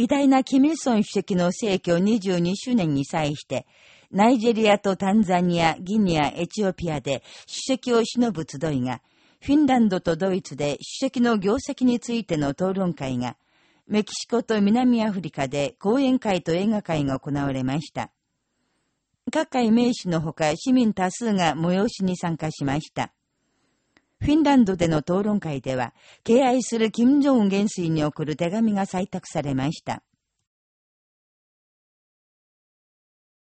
偉大なキミルソン主席の逝去22周年に際して、ナイジェリアとタンザニア、ギニア、エチオピアで主席を偲ぶ集いが、フィンランドとドイツで主席の業績についての討論会が、メキシコと南アフリカで講演会と映画会が行われました。各界名士のほか市民多数が催しに参加しました。フィンランドでの討論会では、敬愛する金正恩元帥に送る手紙が採択されました。